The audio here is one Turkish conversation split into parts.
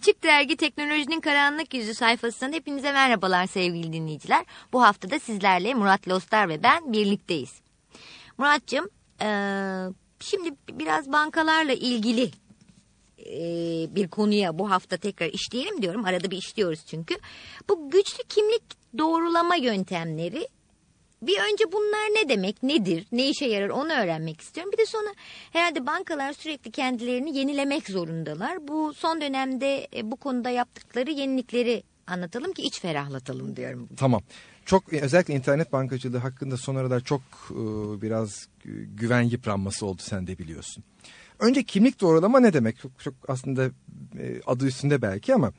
Açık Dergi Teknolojinin Karanlık Yüzü sayfasından hepinize merhabalar sevgili dinleyiciler. Bu hafta da sizlerle Murat Lostar ve ben birlikteyiz. Muratcığım e, şimdi biraz bankalarla ilgili e, bir konuya bu hafta tekrar işleyelim diyorum. Arada bir işliyoruz çünkü. Bu güçlü kimlik doğrulama yöntemleri bir önce bunlar ne demek, nedir, ne işe yarar onu öğrenmek istiyorum. Bir de sonra herhalde bankalar sürekli kendilerini yenilemek zorundalar. Bu son dönemde e, bu konuda yaptıkları yenilikleri anlatalım ki iç ferahlatalım diyorum. Tamam. Çok özellikle internet bankacılığı hakkında son aralar çok e, biraz güven yıpranması oldu sen de biliyorsun. Önce kimlik doğrulama ne demek? Çok, çok aslında e, adı üstünde belki ama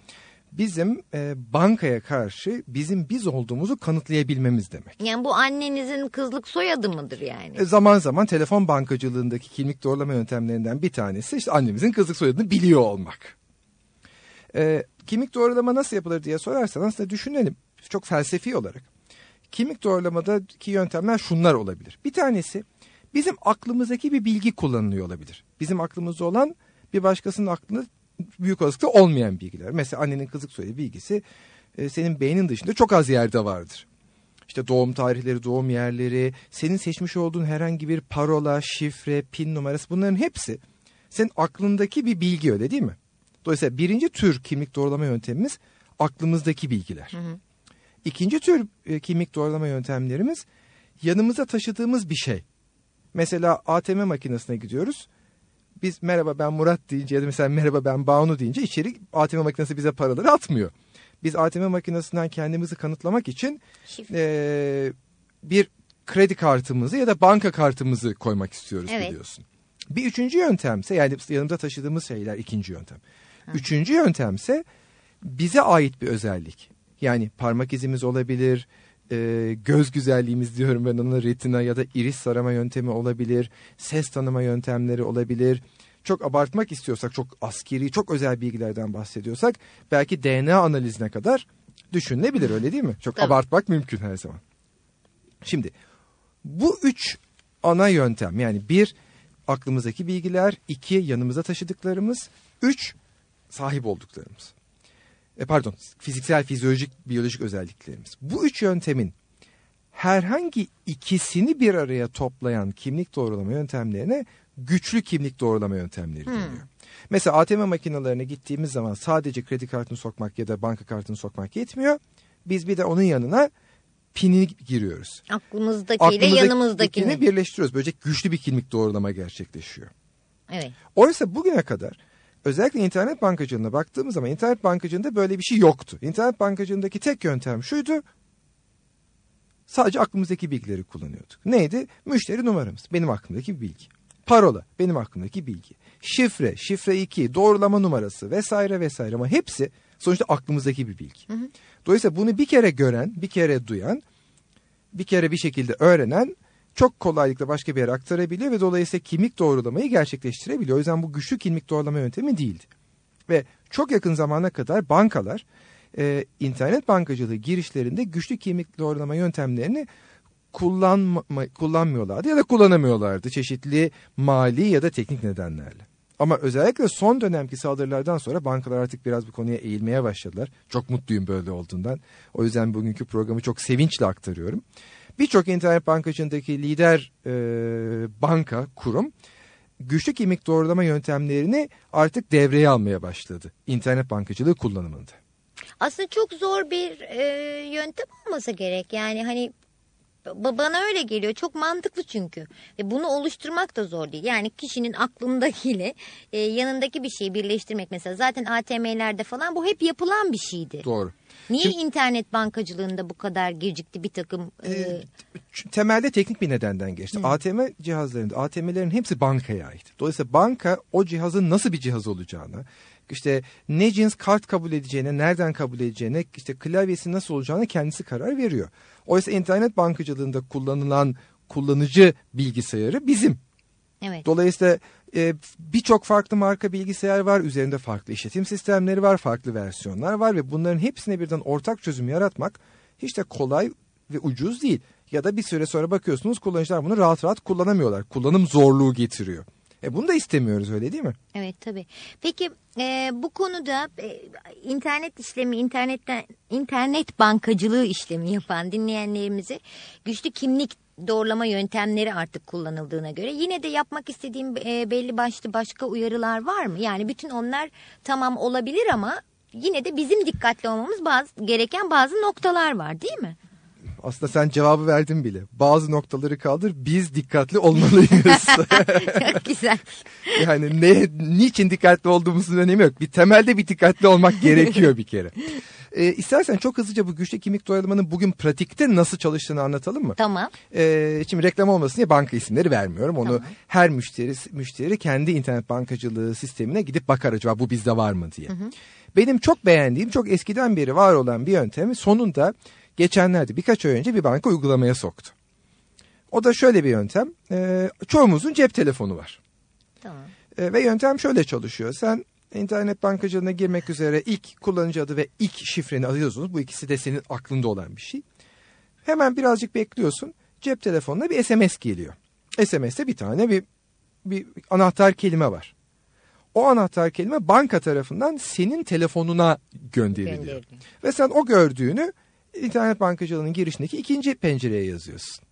bizim e, bankaya karşı bizim biz olduğumuzu kanıtlayabilmemiz demek. Yani bu annenizin kızlık soyadı mıdır yani? E, zaman zaman telefon bankacılığındaki kimlik doğrulama yöntemlerinden bir tanesi işte annemizin kızlık soyadını biliyor olmak. E, kimlik doğrulama nasıl yapılır diye sorarsan aslında düşünelim çok felsefi olarak. Kimlik doğrulamadaki yöntemler şunlar olabilir. Bir tanesi bizim aklımızdaki bir bilgi kullanılıyor olabilir. Bizim aklımızda olan bir başkasının aklında büyük olasılıkla olmayan bilgiler. Mesela annenin kızlık soyadı bilgisi e, senin beynin dışında çok az yerde vardır. İşte doğum tarihleri, doğum yerleri, senin seçmiş olduğun herhangi bir parola, şifre, pin numarası bunların hepsi senin aklındaki bir bilgi öyle değil mi? Dolayısıyla birinci tür kimlik doğrulama yöntemimiz aklımızdaki bilgiler. Hı hı. İkinci tür e, kimlik doğrulama yöntemlerimiz yanımıza taşıdığımız bir şey. Mesela ATM makinesine gidiyoruz biz merhaba ben Murat deyince ya da mesela merhaba ben Banu deyince içeri ATM makinesi bize paraları atmıyor. Biz ATM makinesinden kendimizi kanıtlamak için e, bir kredi kartımızı ya da banka kartımızı koymak istiyoruz evet. biliyorsun. Bir üçüncü yöntemse yani yanımda taşıdığımız şeyler ikinci yöntem. Hı. Üçüncü yöntemse bize ait bir özellik. Yani parmak izimiz olabilir, e, göz güzelliğimiz diyorum ben ona retina ya da iris sarama yöntemi olabilir, ses tanıma yöntemleri olabilir. Çok abartmak istiyorsak, çok askeri, çok özel bilgilerden bahsediyorsak belki DNA analizine kadar düşünülebilir öyle değil mi? Çok Tabii. abartmak mümkün her zaman. Şimdi bu üç ana yöntem yani bir aklımızdaki bilgiler, iki yanımıza taşıdıklarımız, üç sahip olduklarımız e pardon fiziksel, fizyolojik, biyolojik özelliklerimiz. Bu üç yöntemin herhangi ikisini bir araya toplayan kimlik doğrulama yöntemlerine güçlü kimlik doğrulama yöntemleri hmm. deniyor. Mesela ATM makinelerine gittiğimiz zaman sadece kredi kartını sokmak ya da banka kartını sokmak yetmiyor. Biz bir de onun yanına pinini giriyoruz. Aklımızdakiyle yanımızdakini birleştiriyoruz. Böylece güçlü bir kimlik doğrulama gerçekleşiyor. Evet. Oysa bugüne kadar özellikle internet bankacılığına baktığımız zaman internet bankacılığında böyle bir şey yoktu. İnternet bankacılığındaki tek yöntem şuydu. Sadece aklımızdaki bilgileri kullanıyorduk. Neydi? Müşteri numaramız. Benim aklımdaki bilgi. Parola. Benim aklımdaki bilgi. Şifre, şifre 2, doğrulama numarası vesaire vesaire ama hepsi sonuçta aklımızdaki bir bilgi. Hı hı. Dolayısıyla bunu bir kere gören, bir kere duyan, bir kere bir şekilde öğrenen çok kolaylıkla başka bir yere aktarabiliyor ve dolayısıyla kimlik doğrulamayı gerçekleştirebiliyor. O yüzden bu güçlü kimlik doğrulama yöntemi değildi. Ve çok yakın zamana kadar bankalar e, internet bankacılığı girişlerinde güçlü kimlik doğrulama yöntemlerini kullanma, kullanmıyorlardı ya da kullanamıyorlardı çeşitli mali ya da teknik nedenlerle. Ama özellikle son dönemki saldırılardan sonra bankalar artık biraz bu konuya eğilmeye başladılar. Çok mutluyum böyle olduğundan. O yüzden bugünkü programı çok sevinçle aktarıyorum. Birçok internet bankacındaki lider e, banka, kurum güçlü kimlik doğrulama yöntemlerini artık devreye almaya başladı. internet bankacılığı kullanımında. Aslında çok zor bir e, yöntem olmasa gerek. Yani hani bana öyle geliyor. Çok mantıklı çünkü. Ve bunu oluşturmak da zor değil. Yani kişinin aklındakiyle e, yanındaki bir şeyi birleştirmek mesela. Zaten ATM'lerde falan bu hep yapılan bir şeydi. Doğru. Niye Şimdi, internet bankacılığında bu kadar gecikti bir takım? E... E, temelde teknik bir nedenden geçti. Hı. ATM cihazlarında ATM'lerin hepsi bankaya ait. Dolayısıyla banka o cihazın nasıl bir cihaz olacağını, işte ne cins kart kabul edeceğine, nereden kabul edeceğine, işte klavyesi nasıl olacağını kendisi karar veriyor. Oysa internet bankacılığında kullanılan kullanıcı bilgisayarı bizim. Evet. Dolayısıyla e, birçok farklı marka bilgisayar var. Üzerinde farklı işletim sistemleri var, farklı versiyonlar var ve bunların hepsine birden ortak çözüm yaratmak hiç de kolay ve ucuz değil. Ya da bir süre sonra bakıyorsunuz kullanıcılar bunu rahat rahat kullanamıyorlar. Kullanım zorluğu getiriyor. E bunu da istemiyoruz öyle değil mi? Evet tabii. Peki e, bu konuda e, internet işlemi, internetten internet bankacılığı işlemi yapan dinleyenlerimizi güçlü kimlik doğrulama yöntemleri artık kullanıldığına göre yine de yapmak istediğim e, belli başlı başka uyarılar var mı? Yani bütün onlar tamam olabilir ama yine de bizim dikkatli olmamız bazı gereken bazı noktalar var değil mi? Aslında sen cevabı verdin bile. Bazı noktaları kaldır biz dikkatli olmalıyız. Çok güzel. yani ne, niçin dikkatli olduğumuzun önemi yok. Bir temelde bir dikkatli olmak gerekiyor bir kere. Ee, istersen çok hızlıca bu güçlü kimlik doğrulamanın bugün pratikte nasıl çalıştığını anlatalım mı? Tamam. Ee, şimdi reklam olmasın diye banka isimleri vermiyorum. Onu Tamam. her müşteri müşteri kendi internet bankacılığı sistemine gidip bakar acaba bu bizde var mı diye. Benim çok beğendiğim, çok eskiden beri var olan bir yöntemi sonunda geçenlerde birkaç ay önce bir banka uygulamaya soktu. O da şöyle bir yöntem. Ee, çoğumuzun cep telefonu var. Tamam. E, ve yöntem şöyle çalışıyor. Sen internet bankacılığına girmek üzere ilk kullanıcı adı ve ilk şifreni alıyorsunuz. Bu ikisi de senin aklında olan bir şey. Hemen birazcık bekliyorsun. Cep telefonuna bir SMS geliyor. SMS'te bir tane bir, bir anahtar kelime var. O anahtar kelime banka tarafından senin telefonuna gönderiliyor. Gönderiliyor. Ve sen o gördüğünü internet bankacılığının girişindeki ikinci pencereye yazıyorsun.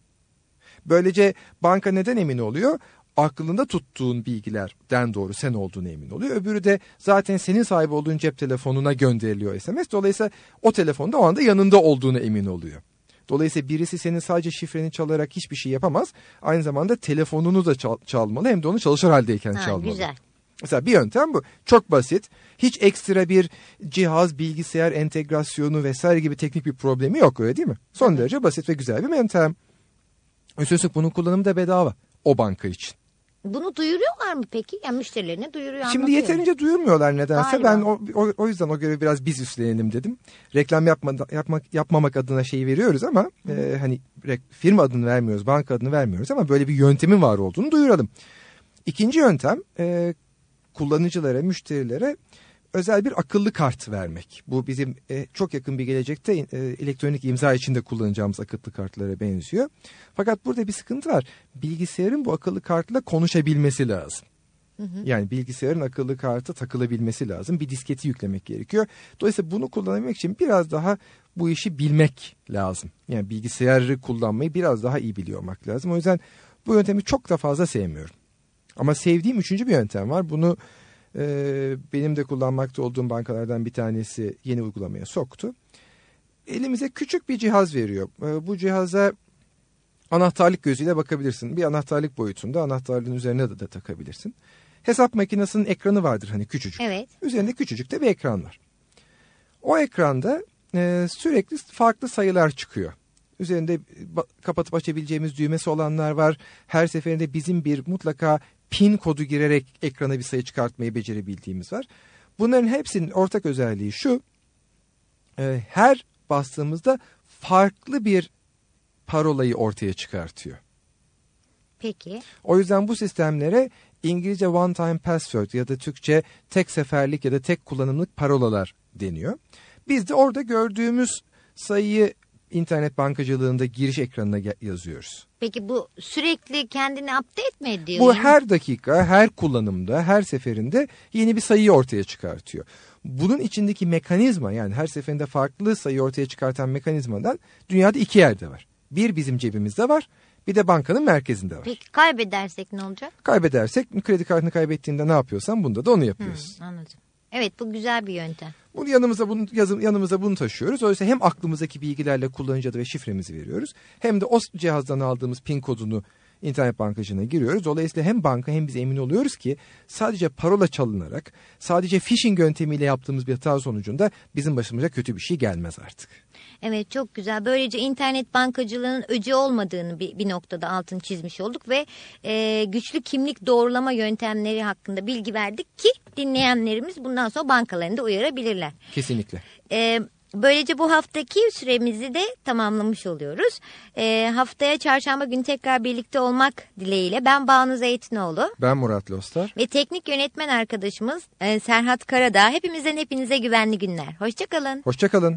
Böylece banka neden emin oluyor? Aklında tuttuğun bilgilerden doğru sen olduğunu emin oluyor. Öbürü de zaten senin sahip olduğun cep telefonuna gönderiliyor SMS. Dolayısıyla o telefonda o anda yanında olduğunu emin oluyor. Dolayısıyla birisi senin sadece şifreni çalarak hiçbir şey yapamaz. Aynı zamanda telefonunu da çal- çalmalı hem de onu çalışır haldeyken Ha, çalmalı. güzel. Mesela bir yöntem bu. Çok basit. Hiç ekstra bir cihaz, bilgisayar entegrasyonu vesaire gibi teknik bir problemi yok öyle değil mi? Son derece basit ve güzel bir yöntem. Üstelik bunun kullanımı da bedava o banka için. Bunu duyuruyorlar mı peki? Yani müşterilerine duyuruyor Şimdi yeterince duyurmuyorlar nedense. Galiba. Ben o, o, o yüzden o görevi biraz biz üstlenelim dedim. Reklam yapma, yapmak, yapmamak adına şeyi veriyoruz ama e, hani firma adını vermiyoruz, banka adını vermiyoruz ama böyle bir yöntemin var olduğunu duyuralım. İkinci yöntem e, kullanıcılara, müşterilere özel bir akıllı kart vermek. Bu bizim e, çok yakın bir gelecekte e, elektronik imza için de kullanacağımız akıllı kartlara benziyor. Fakat burada bir sıkıntı var. Bilgisayarın bu akıllı kartla konuşabilmesi lazım. Yani bilgisayarın akıllı kartı takılabilmesi lazım. Bir disketi yüklemek gerekiyor. Dolayısıyla bunu kullanabilmek için biraz daha bu işi bilmek lazım. Yani bilgisayarı kullanmayı biraz daha iyi biliyor olmak lazım. O yüzden bu yöntemi çok da fazla sevmiyorum. Ama sevdiğim üçüncü bir yöntem var. Bunu e, benim de kullanmakta olduğum bankalardan bir tanesi yeni uygulamaya soktu. Elimize küçük bir cihaz veriyor. E, bu cihaza anahtarlık gözüyle bakabilirsin. Bir anahtarlık boyutunda anahtarlığın üzerine de, de takabilirsin. Hesap makinesinin ekranı vardır hani küçücük. Evet. Üzerinde küçücük de bir ekran var. O ekranda e, sürekli farklı sayılar çıkıyor. Üzerinde kapatıp açabileceğimiz düğmesi olanlar var. Her seferinde bizim bir mutlaka pin kodu girerek ekrana bir sayı çıkartmayı becerebildiğimiz var. Bunların hepsinin ortak özelliği şu. e, her bastığımızda farklı bir parolayı ortaya çıkartıyor. Peki. O yüzden bu sistemlere İngilizce one time password ya da Türkçe tek seferlik ya da tek kullanımlık parolalar deniyor. Biz de orada gördüğümüz sayıyı internet bankacılığında giriş ekranına yazıyoruz. Peki bu sürekli kendini update mi ediyor? Bu her dakika, her kullanımda, her seferinde yeni bir sayıyı ortaya çıkartıyor. Bunun içindeki mekanizma yani her seferinde farklı sayı ortaya çıkartan mekanizmadan dünyada iki yerde var. Bir bizim cebimizde var, bir de bankanın merkezinde var. Peki kaybedersek ne olacak? Kaybedersek kredi kartını kaybettiğinde ne yapıyorsan bunda da onu yapıyorsun. Hı, anladım. Evet bu güzel bir yöntem. Bunu yanımıza bunu yazım, yanımıza bunu taşıyoruz. Dolayısıyla hem aklımızdaki bilgilerle kullanıcı adı ve şifremizi veriyoruz. Hem de o cihazdan aldığımız pin kodunu internet bankacılığına giriyoruz. Dolayısıyla hem banka hem biz emin oluyoruz ki sadece parola çalınarak, sadece phishing yöntemiyle yaptığımız bir hata sonucunda bizim başımıza kötü bir şey gelmez artık. Evet çok güzel. Böylece internet bankacılığının öce olmadığını bir, bir noktada altını çizmiş olduk ve e, güçlü kimlik doğrulama yöntemleri hakkında bilgi verdik ki dinleyenlerimiz bundan sonra bankalarını da uyarabilirler. Kesinlikle. E, böylece bu haftaki süremizi de tamamlamış oluyoruz. E, haftaya çarşamba günü tekrar birlikte olmak dileğiyle ben Banu Zeytinoğlu Ben Murat Lostar. ve teknik yönetmen arkadaşımız e, Serhat Karadağ hepimizden hepinize güvenli günler. Hoşçakalın. Hoşçakalın.